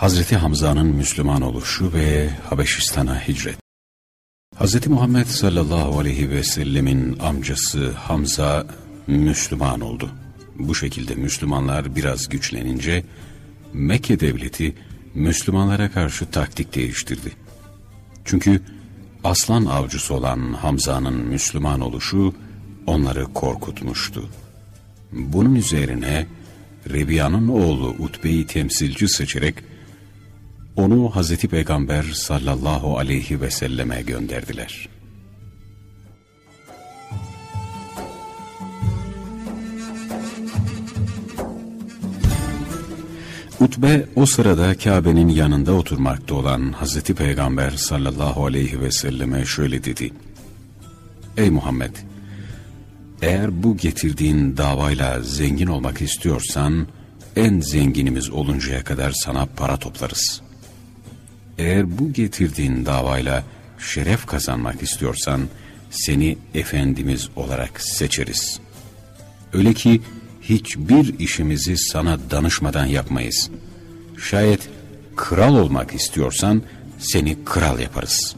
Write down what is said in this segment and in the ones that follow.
Hazreti Hamza'nın Müslüman oluşu ve Habeşistan'a hicret. Hazreti Muhammed sallallahu aleyhi ve sellemin amcası Hamza Müslüman oldu. Bu şekilde Müslümanlar biraz güçlenince Mekke devleti Müslümanlara karşı taktik değiştirdi. Çünkü aslan avcısı olan Hamza'nın Müslüman oluşu onları korkutmuştu. Bunun üzerine Rebiya'nın oğlu Utbe'yi temsilci seçerek onu Hazreti Peygamber sallallahu aleyhi ve selleme gönderdiler. Utbe o sırada Kabe'nin yanında oturmakta olan Hazreti Peygamber sallallahu aleyhi ve selleme şöyle dedi. Ey Muhammed! Eğer bu getirdiğin davayla zengin olmak istiyorsan, en zenginimiz oluncaya kadar sana para toplarız. Eğer bu getirdiğin davayla şeref kazanmak istiyorsan, seni Efendimiz olarak seçeriz. Öyle ki hiçbir işimizi sana danışmadan yapmayız. Şayet kral olmak istiyorsan seni kral yaparız.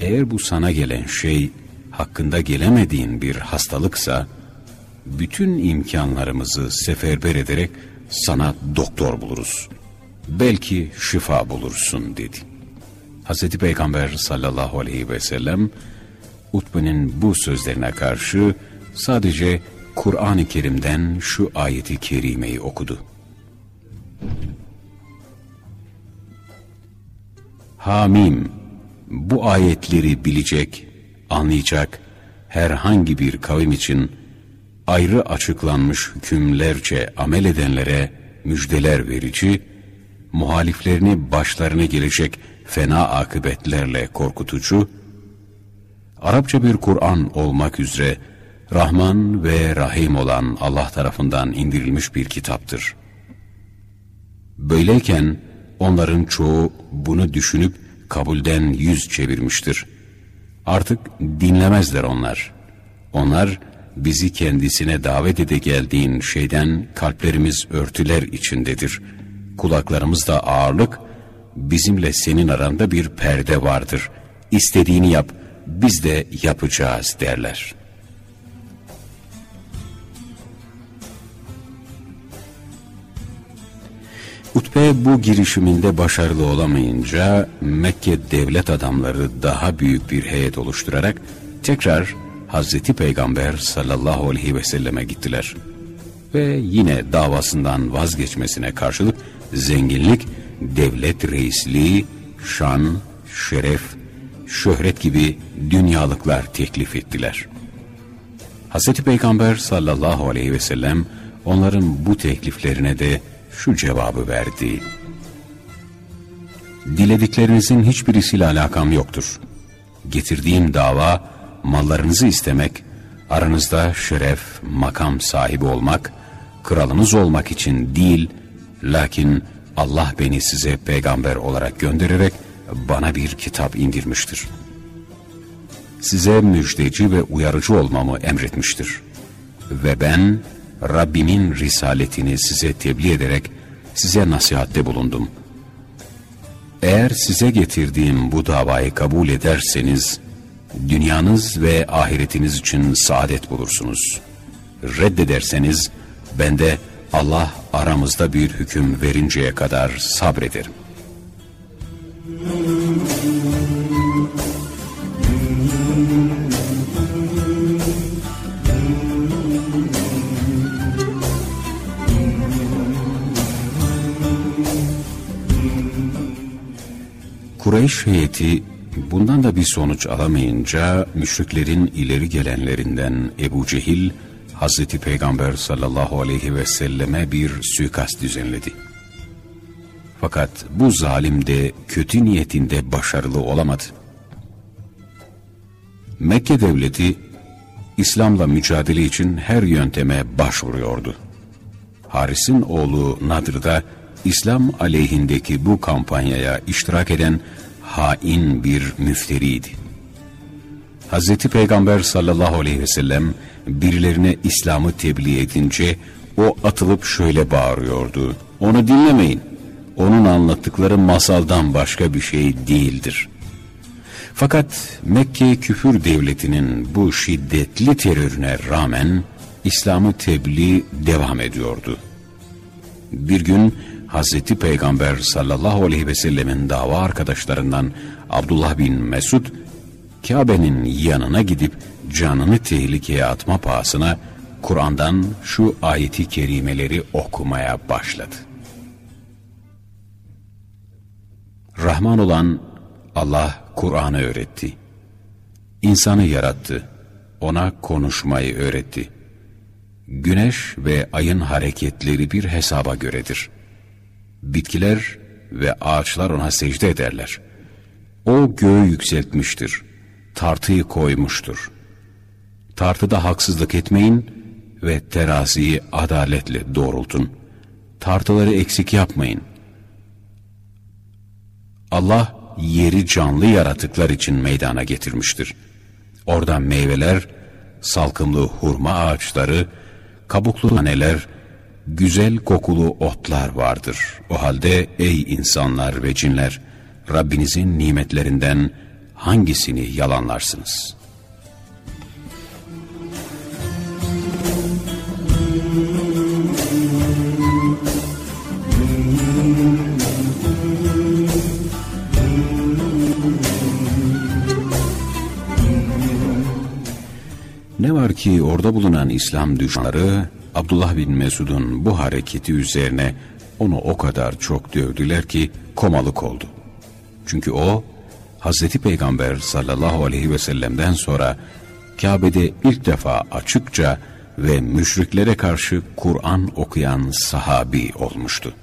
Eğer bu sana gelen şey hakkında gelemediğin bir hastalıksa, bütün imkanlarımızı seferber ederek sana doktor buluruz. Belki şifa bulursun dedi. Hz. Peygamber sallallahu aleyhi ve sellem, Utbe'nin bu sözlerine karşı sadece Kur'an-ı Kerim'den şu ayeti kerimeyi okudu. Hamim, bu ayetleri bilecek, anlayacak herhangi bir kavim için ayrı açıklanmış hükümlerce amel edenlere müjdeler verici, muhaliflerini başlarına gelecek fena akıbetlerle korkutucu, Arapça bir Kur'an olmak üzere Rahman ve Rahim olan Allah tarafından indirilmiş bir kitaptır. Böyleyken onların çoğu bunu düşünüp kabulden yüz çevirmiştir. Artık dinlemezler onlar. Onlar bizi kendisine davet ede geldiğin şeyden kalplerimiz örtüler içindedir. Kulaklarımızda ağırlık, bizimle senin aranda bir perde vardır. İstediğini yap, biz de yapacağız derler.'' Utbe bu girişiminde başarılı olamayınca Mekke devlet adamları daha büyük bir heyet oluşturarak tekrar Hazreti Peygamber sallallahu aleyhi ve selleme gittiler. Ve yine davasından vazgeçmesine karşılık zenginlik, devlet reisliği, şan, şeref, şöhret gibi dünyalıklar teklif ettiler. Hazreti Peygamber sallallahu aleyhi ve sellem onların bu tekliflerine de şu cevabı verdi. Dilediklerinizin hiçbirisiyle alakam yoktur. Getirdiğim dava mallarınızı istemek, aranızda şeref, makam sahibi olmak, kralınız olmak için değil, lakin Allah beni size peygamber olarak göndererek bana bir kitap indirmiştir. Size müjdeci ve uyarıcı olmamı emretmiştir. Ve ben Rabbimin risaletini size tebliğ ederek size nasihatte bulundum. Eğer size getirdiğim bu davayı kabul ederseniz, dünyanız ve ahiretiniz için saadet bulursunuz. Reddederseniz, ben de Allah aramızda bir hüküm verinceye kadar sabrederim. Kureyş heyeti bundan da bir sonuç alamayınca müşriklerin ileri gelenlerinden Ebu Cehil Hazreti Peygamber sallallahu aleyhi ve selleme bir suikast düzenledi. Fakat bu zalim de kötü niyetinde başarılı olamadı. Mekke devleti İslam'la mücadele için her yönteme başvuruyordu. Haris'in oğlu Nadir da İslam aleyhindeki bu kampanyaya iştirak eden hain bir müfteriydi. Hz. Peygamber sallallahu aleyhi ve sellem birilerine İslam'ı tebliğ edince o atılıp şöyle bağırıyordu. Onu dinlemeyin. onun anlattıkları masaldan başka bir şey değildir. Fakat Mekke küfür devletinin bu şiddetli terörüne rağmen İslam'ı tebliğ devam ediyordu. Bir gün Hazreti Peygamber sallallahu aleyhi ve sellemin dava arkadaşlarından Abdullah bin Mesud, Kabe'nin yanına gidip canını tehlikeye atma pahasına Kur'an'dan şu ayeti kerimeleri okumaya başladı. Rahman olan Allah Kur'an'ı öğretti. İnsanı yarattı, ona konuşmayı öğretti. Güneş ve ayın hareketleri bir hesaba göredir. Bitkiler ve ağaçlar ona secde ederler. O göğü yükseltmiştir, tartıyı koymuştur. Tartıda haksızlık etmeyin ve teraziyi adaletle doğrultun. Tartıları eksik yapmayın. Allah yeri canlı yaratıklar için meydana getirmiştir. Orada meyveler, salkımlı hurma ağaçları, kabuklu taneler, güzel kokulu otlar vardır. O halde ey insanlar ve cinler, Rabbinizin nimetlerinden hangisini yalanlarsınız?'' Ne var ki orada bulunan İslam düşmanları Abdullah bin Mesud'un bu hareketi üzerine onu o kadar çok dövdüler ki komalık oldu. Çünkü o Hazreti Peygamber sallallahu aleyhi ve sellem'den sonra Kabe'de ilk defa açıkça ve müşriklere karşı Kur'an okuyan sahabi olmuştu.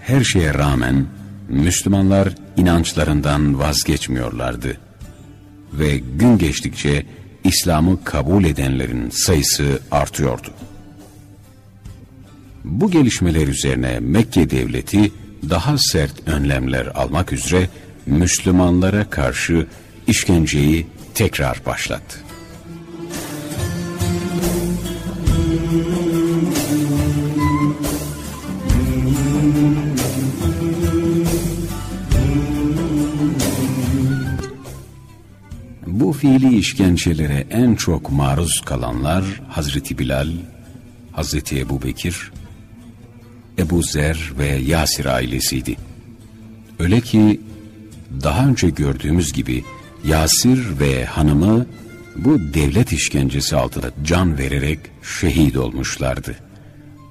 Her şeye rağmen Müslümanlar inançlarından vazgeçmiyorlardı ve gün geçtikçe İslam'ı kabul edenlerin sayısı artıyordu. Bu gelişmeler üzerine Mekke devleti daha sert önlemler almak üzere Müslümanlara karşı işkenceyi tekrar başlattı. Bu fiili işkencelere en çok maruz kalanlar Hazreti Bilal, Hazreti Ebu Bekir, Ebu Zer ve Yasir ailesiydi. Öyle ki daha önce gördüğümüz gibi Yasir ve hanımı bu devlet işkencesi altında can vererek şehit olmuşlardı.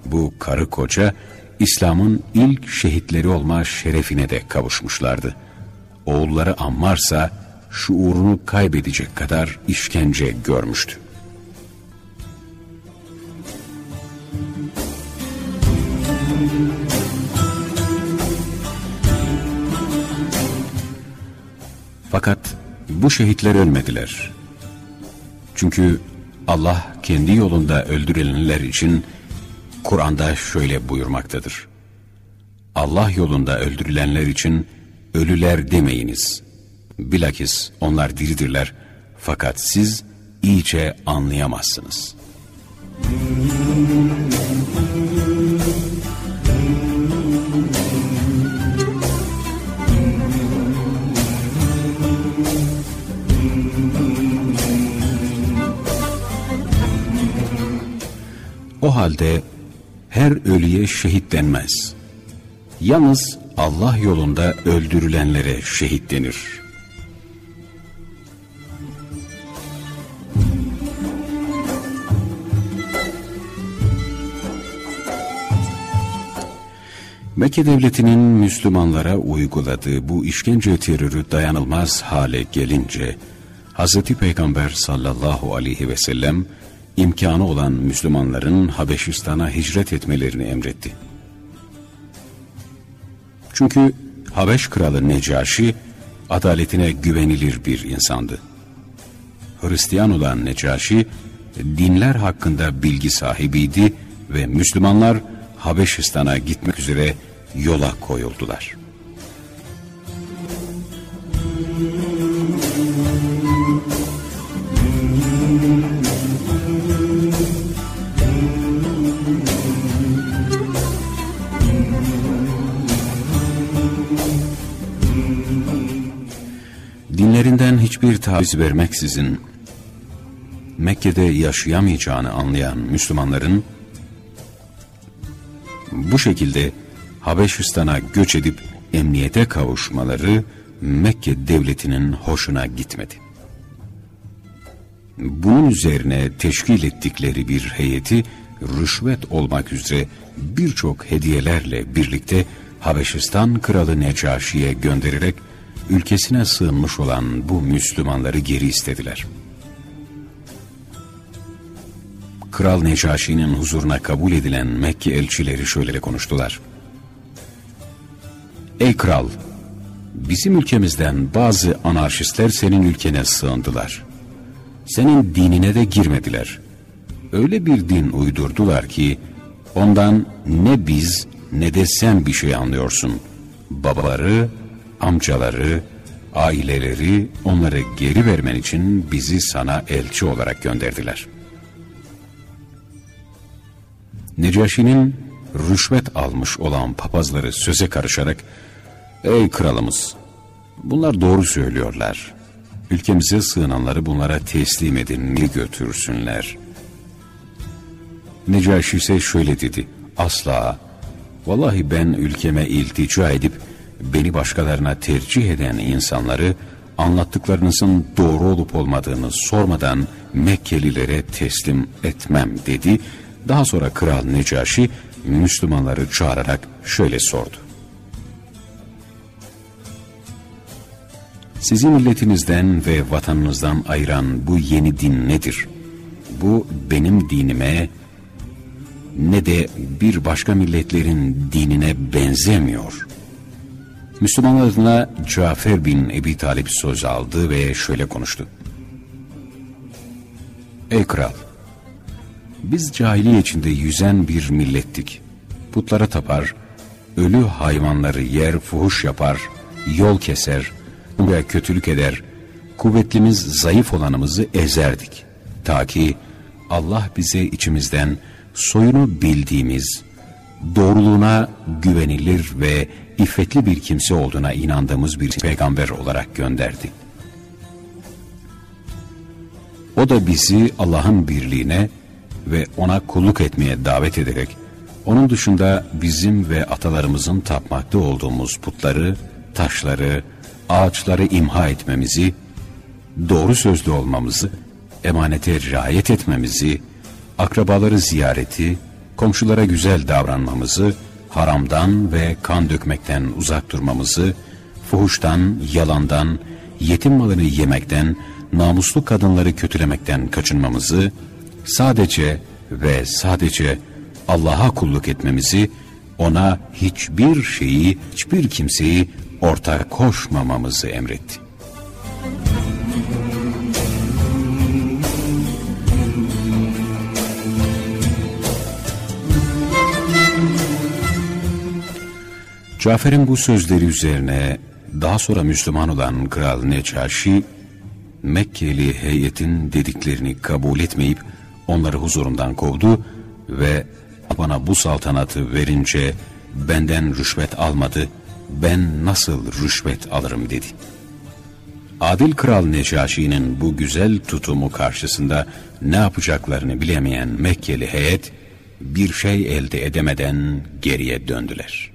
Bu karı koca İslam'ın ilk şehitleri olma şerefine de kavuşmuşlardı. Oğulları Ammarsa şuurunu kaybedecek kadar işkence görmüştü. Fakat bu şehitler ölmediler. Çünkü Allah kendi yolunda öldürülenler için Kur'an'da şöyle buyurmaktadır. Allah yolunda öldürülenler için ölüler demeyiniz. Bilakis onlar diridirler fakat siz iyice anlayamazsınız. O halde her ölüye şehit denmez. Yalnız Allah yolunda öldürülenlere şehit denir.'' Mekke devletinin Müslümanlara uyguladığı bu işkence terörü dayanılmaz hale gelince Hz. Peygamber sallallahu aleyhi ve sellem imkanı olan Müslümanların Habeşistan'a hicret etmelerini emretti. Çünkü Habeş kralı Necaşi adaletine güvenilir bir insandı. Hristiyan olan Necaşi dinler hakkında bilgi sahibiydi ve Müslümanlar Habeşistan'a gitmek üzere yola koyuldular. Dinlerinden hiçbir taviz vermeksizin Mekke'de yaşayamayacağını anlayan Müslümanların bu şekilde Habeşistan'a göç edip emniyete kavuşmaları Mekke devletinin hoşuna gitmedi. Bunun üzerine teşkil ettikleri bir heyeti rüşvet olmak üzere birçok hediyelerle birlikte Habeşistan kralı Necaşi'ye göndererek ülkesine sığınmış olan bu Müslümanları geri istediler. Kral Necaşi'nin huzuruna kabul edilen Mekke elçileri şöyle konuştular. Ey kral! Bizim ülkemizden bazı anarşistler senin ülkene sığındılar. Senin dinine de girmediler. Öyle bir din uydurdular ki ondan ne biz ne de sen bir şey anlıyorsun. Babaları, amcaları, aileleri onları geri vermen için bizi sana elçi olarak gönderdiler. Necaşi'nin rüşvet almış olan papazları söze karışarak Ey kralımız bunlar doğru söylüyorlar. Ülkemize sığınanları bunlara teslim edin götürsünler. Necaşi ise şöyle dedi. Asla. Vallahi ben ülkeme iltica edip beni başkalarına tercih eden insanları anlattıklarınızın doğru olup olmadığını sormadan Mekkelilere teslim etmem dedi. Daha sonra Kral Necaşi Müslümanları çağırarak şöyle sordu. Sizi milletinizden ve vatanınızdan ayıran bu yeni din nedir? Bu benim dinime ne de bir başka milletlerin dinine benzemiyor. Müslümanlar adına Cafer bin Ebi Talip söz aldı ve şöyle konuştu. Ey kral! Biz cahiliye içinde yüzen bir millettik. Putlara tapar, ölü hayvanları yer fuhuş yapar, yol keser, ve kötülük eder, kuvvetlimiz zayıf olanımızı ezerdik. Ta ki Allah bize içimizden soyunu bildiğimiz, doğruluğuna güvenilir ve iffetli bir kimse olduğuna inandığımız bir peygamber olarak gönderdi. O da bizi Allah'ın birliğine ve ona kulluk etmeye davet ederek, onun dışında bizim ve atalarımızın tapmakta olduğumuz putları, taşları, ağaçları imha etmemizi, doğru sözlü olmamızı, emanete riayet etmemizi, akrabaları ziyareti, komşulara güzel davranmamızı, haramdan ve kan dökmekten uzak durmamızı, fuhuştan, yalandan, yetim malını yemekten, namuslu kadınları kötülemekten kaçınmamızı, sadece ve sadece Allah'a kulluk etmemizi, ona hiçbir şeyi, hiçbir kimseyi ortak koşmamamızı emretti. Cafer'in bu sözleri üzerine daha sonra Müslüman olan Kral Necaşi, Mekkeli heyetin dediklerini kabul etmeyip onları huzurundan kovdu ve bana bu saltanatı verince benden rüşvet almadı, ben nasıl rüşvet alırım dedi. Adil Kral Necaşi'nin bu güzel tutumu karşısında ne yapacaklarını bilemeyen Mekkeli heyet bir şey elde edemeden geriye döndüler.''